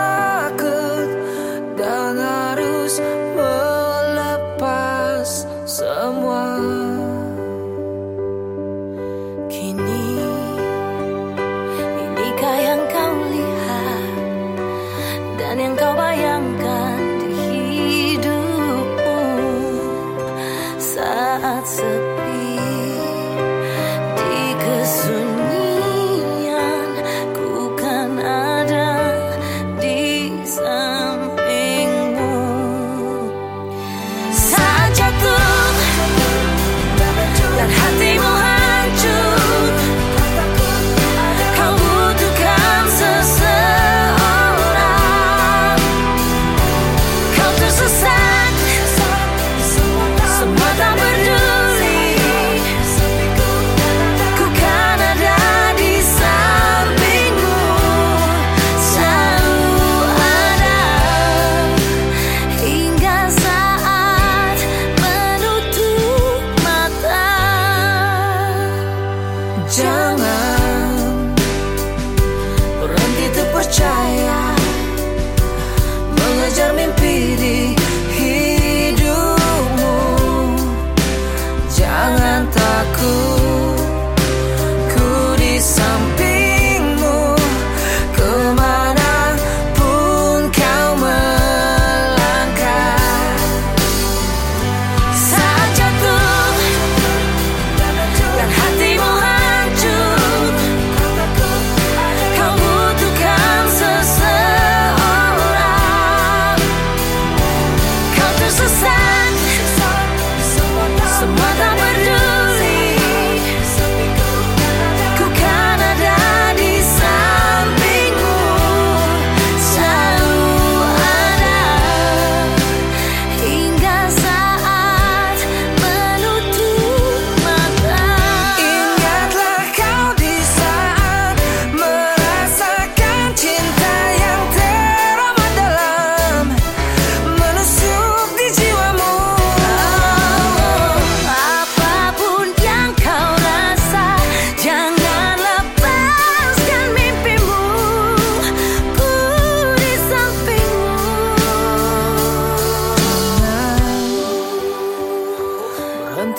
takut dan harus melepas semua. Kini inikah yang kau lihat dan yang kau bayangkan?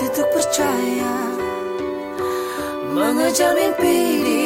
untuk percaya Mengejar mimpi di